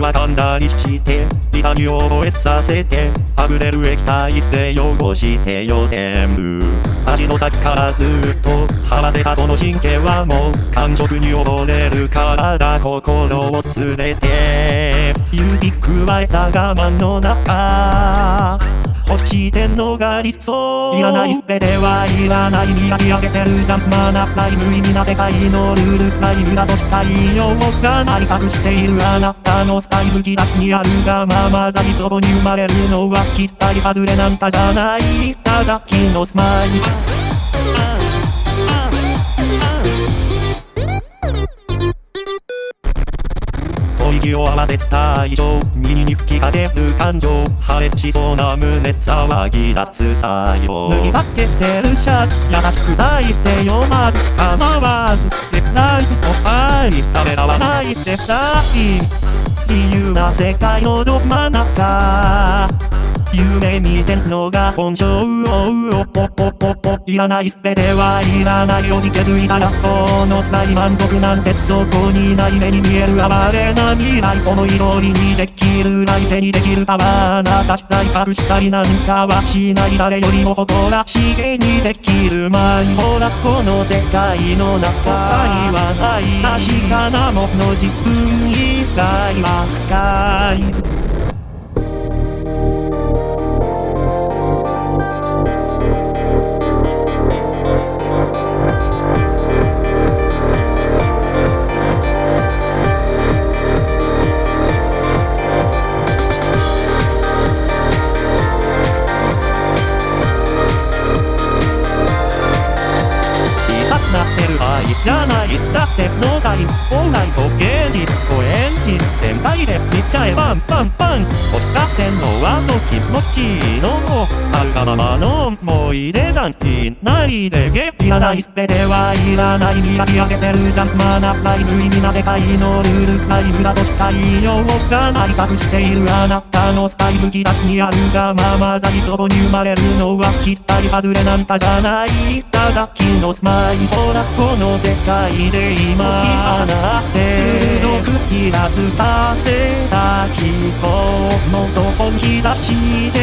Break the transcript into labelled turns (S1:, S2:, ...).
S1: なりしてリハに覚えさせて溢れる液体で汚してよ全部。味の先からずっと離せたその神経はもう感触に溺れる体心を連れて指くわえた我慢の中欲してんのが理想。いらない捨ててはいらない磨き上げてるじゃんまなライ無意味な世界のルールタイムだとしたいよがなり隠してい。るあなたのスタイル気出しにあるがままだにそこに生まれるのはきったり外れなんかじゃない。ただきのスマイル。息を合わせた以上耳に吹きかける感情破裂しそうな胸騒ぎ出す作用脱ぎかけてるシャツ優しく抱いてよまず構わず絶対と愛ためらわないでさい。自由な世界のど真ん中。夢見てんのが本性をポポポポいらないすべてはいらないを気づいたらこの大満足なんてそこにない目に見える哀れな未来思い通りにできる相手にできるパワーなかしたり隠したりなんかはしない誰よりも誇らしげにできる前ほらこの世界の中にはない確かなもの自分以外は深いじゃない。だって脳内本来とゲージとエンジン全体で見ちゃえばンパンパン。てのはそう気持ちい。い。のあるがままの思い。出がい。ない。でゲい。らない。すべてはい。らない。磨き上げてるじゃんまなない。無意味な世界のルールタイムだとしたい。ようがない。隠してい。るあなたのスタイル気出しにあるがままだにそこに生まれるのはきったり外れなんかじゃない。ただきのスマイルほらこの世界で今放って鋭くひらつかせ街で